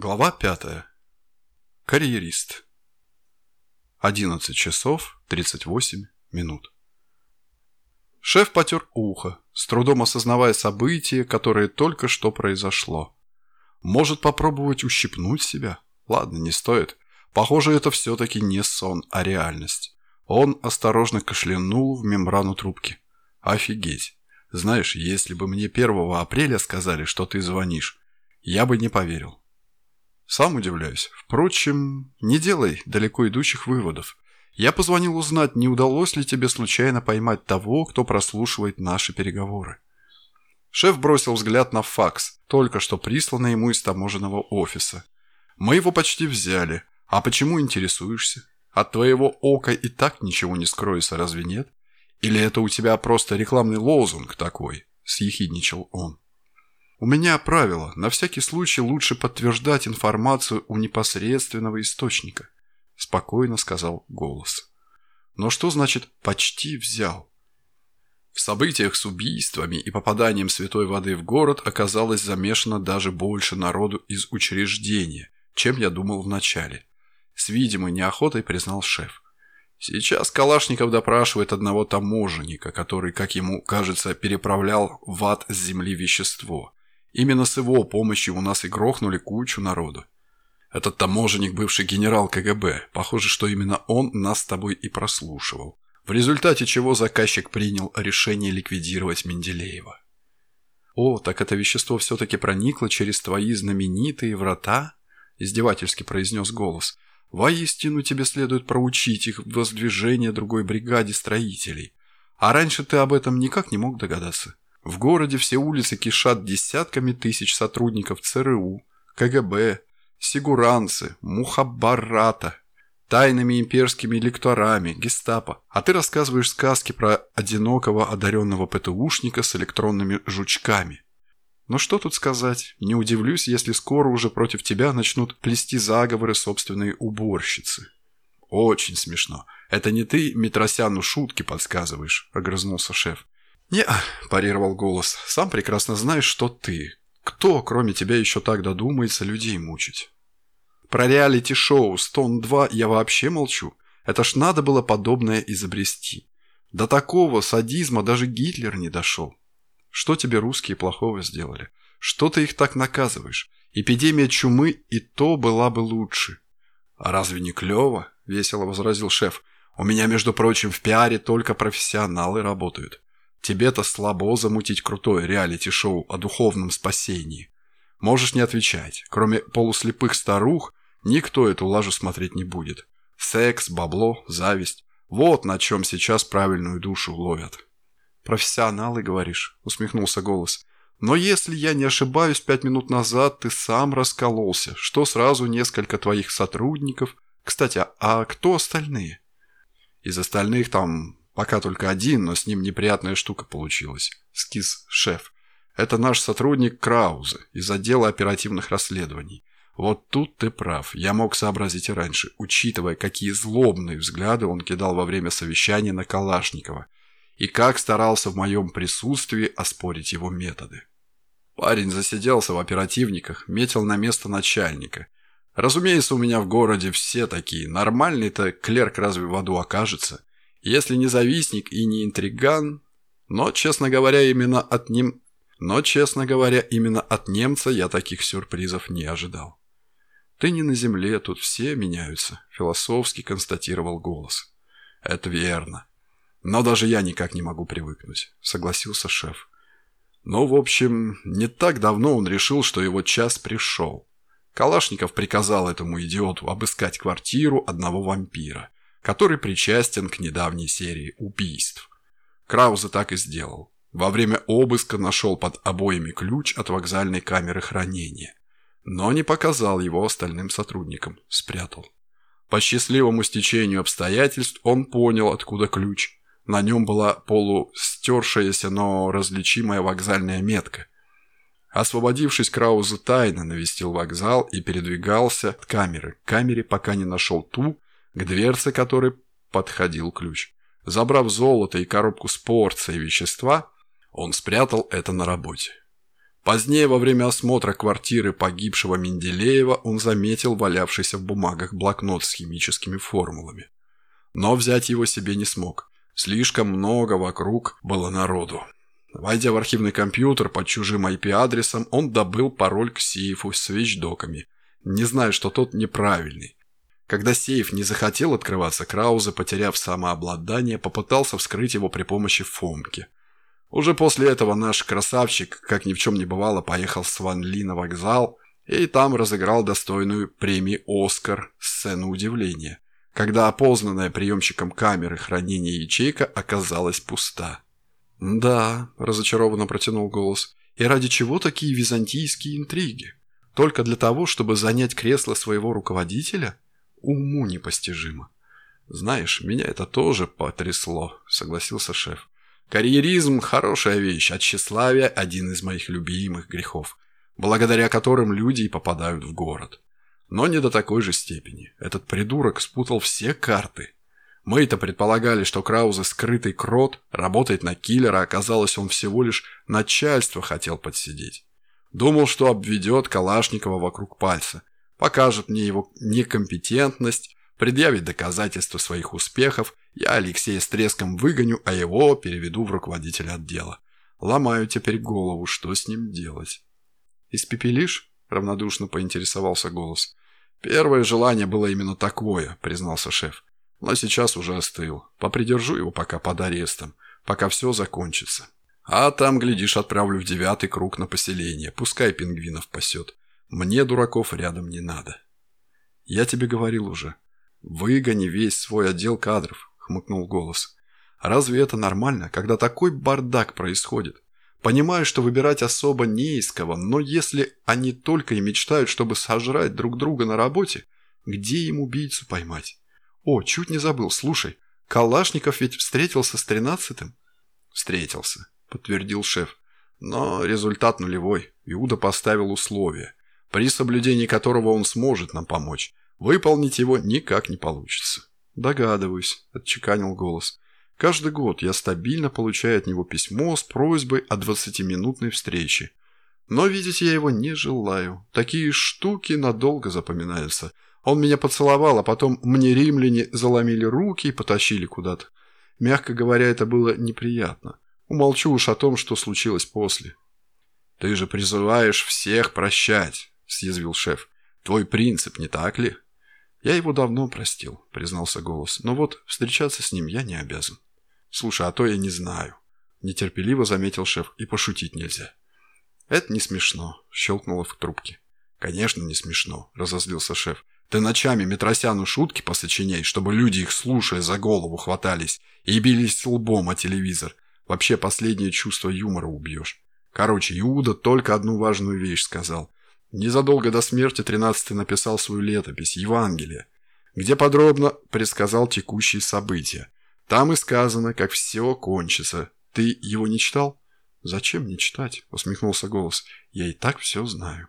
Глава пятая. Карьерист. 11 часов 38 минут. Шеф потер ухо, с трудом осознавая событие, которое только что произошло. Может попробовать ущипнуть себя? Ладно, не стоит. Похоже, это все-таки не сон, а реальность. Он осторожно кашлянул в мембрану трубки. Офигеть. Знаешь, если бы мне 1 апреля сказали, что ты звонишь, я бы не поверил. Сам удивляюсь. Впрочем, не делай далеко идущих выводов. Я позвонил узнать, не удалось ли тебе случайно поймать того, кто прослушивает наши переговоры. Шеф бросил взгляд на факс, только что присланный ему из таможенного офиса. Мы его почти взяли. А почему интересуешься? От твоего ока и так ничего не скроется, разве нет? Или это у тебя просто рекламный лозунг такой? Съехидничал он. У меня правило, на всякий случай лучше подтверждать информацию у непосредственного источника, спокойно сказал голос. Но что значит «почти взял»? В событиях с убийствами и попаданием святой воды в город оказалось замешано даже больше народу из учреждения, чем я думал вначале. С видимой неохотой признал шеф. Сейчас Калашников допрашивает одного таможенника, который, как ему кажется, переправлял в ад с земли вещество. Именно с его помощью у нас и грохнули кучу народу. Этот таможенник – бывший генерал КГБ. Похоже, что именно он нас с тобой и прослушивал. В результате чего заказчик принял решение ликвидировать Менделеева. «О, так это вещество все-таки проникло через твои знаменитые врата?» – издевательски произнес голос. «Воистину тебе следует проучить их в воздвижение другой бригаде строителей. А раньше ты об этом никак не мог догадаться». В городе все улицы кишат десятками тысяч сотрудников ЦРУ, КГБ, Сигуранцы, Мухабарата, тайными имперскими лекторами, гестапо. А ты рассказываешь сказки про одинокого одаренного ПТУшника с электронными жучками. Но что тут сказать? Не удивлюсь, если скоро уже против тебя начнут плести заговоры собственные уборщицы. Очень смешно. Это не ты Митросяну шутки подсказываешь, огрызнулся шеф. «Не», – парировал голос, – «сам прекрасно знаешь, что ты. Кто, кроме тебя, еще так додумается людей мучить?» «Про реалити-шоу «Стон-2» я вообще молчу. Это ж надо было подобное изобрести. До такого садизма даже Гитлер не дошел. Что тебе русские плохого сделали? Что ты их так наказываешь? Эпидемия чумы и то была бы лучше». «А разве не клево?» – весело возразил шеф. «У меня, между прочим, в пиаре только профессионалы работают». Тебе-то слабо замутить крутое реалити-шоу о духовном спасении. Можешь не отвечать. Кроме полуслепых старух, никто эту лажу смотреть не будет. Секс, бабло, зависть. Вот на чем сейчас правильную душу ловят. «Профессионалы, говоришь?» – усмехнулся голос. «Но если я не ошибаюсь, пять минут назад ты сам раскололся, что сразу несколько твоих сотрудников. Кстати, а кто остальные?» «Из остальных там Пока только один, но с ним неприятная штука получилась. Скис шеф. Это наш сотрудник Краузе из отдела оперативных расследований. Вот тут ты прав. Я мог сообразить и раньше, учитывая, какие злобные взгляды он кидал во время совещания на Калашникова и как старался в моем присутствии оспорить его методы. Парень засиделся в оперативниках, метил на место начальника. Разумеется, у меня в городе все такие. Нормальный-то клерк разве в аду окажется? Если не завистник и не интриган, но, честно говоря, именно от ним... Но, честно говоря, именно от немца я таких сюрпризов не ожидал. «Ты не на земле, тут все меняются», – философски констатировал голос. «Это верно. Но даже я никак не могу привыкнуть», – согласился шеф. Но, в общем, не так давно он решил, что его час пришел. Калашников приказал этому идиоту обыскать квартиру одного вампира который причастен к недавней серии убийств. Краузе так и сделал. Во время обыска нашел под обоями ключ от вокзальной камеры хранения, но не показал его остальным сотрудникам, спрятал. По счастливому стечению обстоятельств он понял, откуда ключ. На нем была полустершаяся, но различимая вокзальная метка. Освободившись, Краузе тайно навестил вокзал и передвигался от камеры к камере, пока не нашел ту, к дверце которой подходил ключ. Забрав золото и коробку с порцией вещества, он спрятал это на работе. Позднее, во время осмотра квартиры погибшего Менделеева, он заметил валявшийся в бумагах блокнот с химическими формулами. Но взять его себе не смог. Слишком много вокруг было народу. Войдя в архивный компьютер под чужим IP-адресом, он добыл пароль к сейфу с вещдоками, не зная, что тот неправильный. Когда сейф не захотел открываться, Краузе, потеряв самообладание, попытался вскрыть его при помощи Фомки – уже после этого наш красавчик, как ни в чем не бывало, поехал с Ван Ли на вокзал и там разыграл достойную премии «Оскар» сцену удивления, когда опознанная приемщиком камеры хранения ячейка оказалась пуста. «Да», – разочарованно протянул голос, – «и ради чего такие византийские интриги? Только для того, чтобы занять кресло своего руководителя? Уму непостижимо». «Знаешь, меня это тоже потрясло», – согласился шеф. Карьеризм – хорошая вещь, а тщеславие – один из моих любимых грехов, благодаря которым люди и попадают в город. Но не до такой же степени. Этот придурок спутал все карты. Мы-то предполагали, что Краузе скрытый крот, работает на киллера, оказалось, он всего лишь начальство хотел подсидеть. Думал, что обведет Калашникова вокруг пальца, покажет мне его некомпетентность, предъявит доказательства своих успехов я Алексея с треском выгоню, а его переведу в руководителя отдела. Ломаю теперь голову, что с ним делать. «Испепелишь?» – равнодушно поинтересовался голос. «Первое желание было именно такое», – признался шеф. «Но сейчас уже остыл. Попридержу его пока под арестом, пока все закончится. А там, глядишь, отправлю в девятый круг на поселение. Пускай пингвинов пасет. Мне дураков рядом не надо». «Я тебе говорил уже. Выгони весь свой отдел кадров хмыкнул голос. «Разве это нормально, когда такой бардак происходит? Понимаю, что выбирать особо не из кого, но если они только и мечтают, чтобы сожрать друг друга на работе, где им убийцу поймать? О, чуть не забыл, слушай, Калашников ведь встретился с тринадцатым?» «Встретился», — подтвердил шеф. «Но результат нулевой. Иуда поставил условие, при соблюдении которого он сможет нам помочь. Выполнить его никак не получится». «Догадываюсь», – отчеканил голос. «Каждый год я стабильно получаю от него письмо с просьбой о двадцатиминутной встрече. Но видеть я его не желаю. Такие штуки надолго запоминаются. Он меня поцеловал, а потом мне римляне заломили руки и потащили куда-то. Мягко говоря, это было неприятно. Умолчу уж о том, что случилось после». «Ты же призываешь всех прощать», – съязвил шеф. «Твой принцип, не так ли?» «Я его давно простил», — признался голос. «Но вот встречаться с ним я не обязан». «Слушай, а то я не знаю», — нетерпеливо заметил шеф. «И пошутить нельзя». «Это не смешно», — щелкнуло в трубке. «Конечно, не смешно», — разозлился шеф. «Ты ночами Метросяну шутки посочиняй, чтобы люди их, слушая, за голову хватались и бились лбом о телевизор. Вообще последнее чувство юмора убьешь. Короче, Иуда только одну важную вещь сказал. Незадолго до смерти тринадцатый написал свою летопись «Евангелие», где подробно предсказал текущие события. Там и сказано, как все кончится. Ты его не читал? «Зачем мне читать?» – усмехнулся голос. «Я и так все знаю».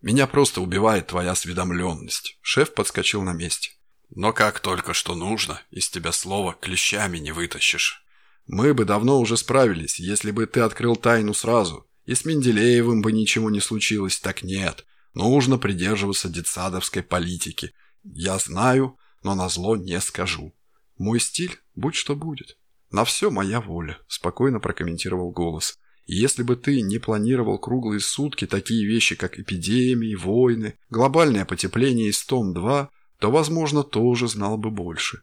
«Меня просто убивает твоя осведомленность». Шеф подскочил на месте. «Но как только что нужно, из тебя слова клещами не вытащишь. Мы бы давно уже справились, если бы ты открыл тайну сразу. И с Менделеевым бы ничего не случилось, так нет. Нужно придерживаться детсадовской политики. Я знаю, но на зло не скажу. Мой стиль – будь что будет. На все моя воля, спокойно прокомментировал голос. Если бы ты не планировал круглые сутки такие вещи, как эпидемии, войны, глобальное потепление и стом-2, то, возможно, тоже знал бы больше.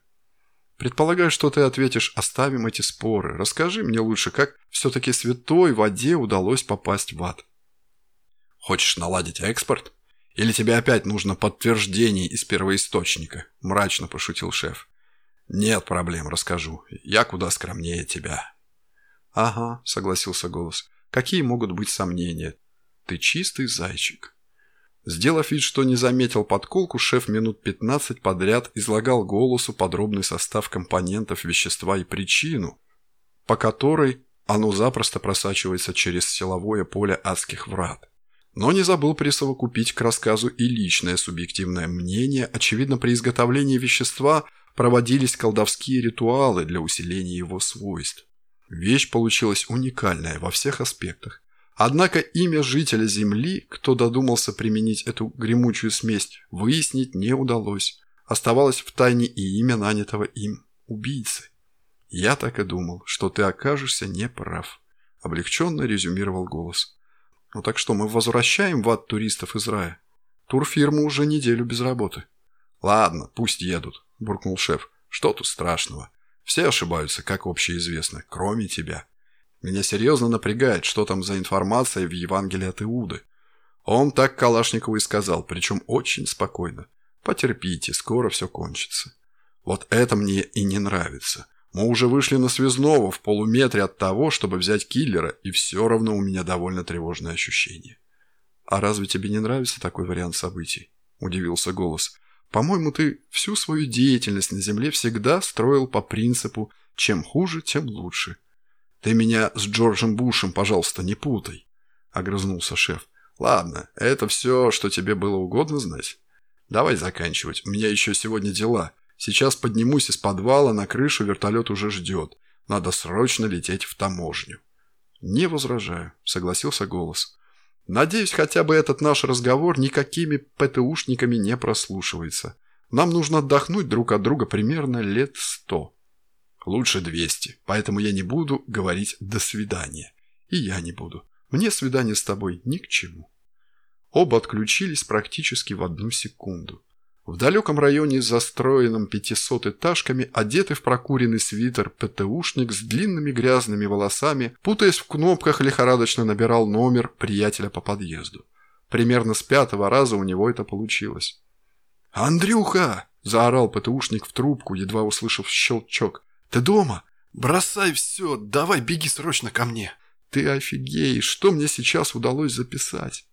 Предполагаю, что ты ответишь, оставим эти споры. Расскажи мне лучше, как все-таки святой воде удалось попасть в ад. Хочешь наладить экспорт? Или тебе опять нужно подтверждение из первоисточника? Мрачно пошутил шеф. Нет проблем, расскажу. Я куда скромнее тебя. Ага, согласился голос. Какие могут быть сомнения? Ты чистый зайчик. Сделав вид, что не заметил подколку, шеф минут 15 подряд излагал голосу подробный состав компонентов вещества и причину, по которой оно запросто просачивается через силовое поле адских врат. Но не забыл присовокупить к рассказу и личное субъективное мнение. Очевидно, при изготовлении вещества проводились колдовские ритуалы для усиления его свойств. Вещь получилась уникальная во всех аспектах. Однако имя жителя Земли, кто додумался применить эту гремучую смесь, выяснить не удалось. Оставалось в тайне и имя нанятого им убийцы. «Я так и думал, что ты окажешься неправ», – облегченно резюмировал голос. «Ну так что, мы возвращаем в ад туристов из рая? Турфирма уже неделю без работы». «Ладно, пусть едут», – буркнул шеф. «Что тут страшного? Все ошибаются, как общеизвестно, кроме тебя». Меня серьезно напрягает, что там за информация в Евангелии от Иуды. Он так Калашникову и сказал, причем очень спокойно. Потерпите, скоро все кончится. Вот это мне и не нравится. Мы уже вышли на связного в полуметре от того, чтобы взять киллера, и все равно у меня довольно тревожное ощущение. «А разве тебе не нравится такой вариант событий?» – удивился голос. «По-моему, ты всю свою деятельность на Земле всегда строил по принципу «чем хуже, тем лучше». «Ты меня с Джорджем Бушем, пожалуйста, не путай», — огрызнулся шеф. «Ладно, это все, что тебе было угодно знать. Давай заканчивать, у меня еще сегодня дела. Сейчас поднимусь из подвала, на крышу вертолет уже ждет. Надо срочно лететь в таможню». «Не возражаю», — согласился голос. «Надеюсь, хотя бы этот наш разговор никакими ПТУшниками не прослушивается. Нам нужно отдохнуть друг от друга примерно лет сто». Лучше 200, поэтому я не буду говорить «до свидания». И я не буду. Мне свидание с тобой ни к чему. Оба отключились практически в одну секунду. В далеком районе, застроенном пятисот-этажками, одетый в прокуренный свитер ПТУшник с длинными грязными волосами, путаясь в кнопках, лихорадочно набирал номер приятеля по подъезду. Примерно с пятого раза у него это получилось. «Андрюха!» – заорал ПТУшник в трубку, едва услышав щелчок. Ты дома? Бросай все, давай беги срочно ко мне. Ты офигеешь, что мне сейчас удалось записать?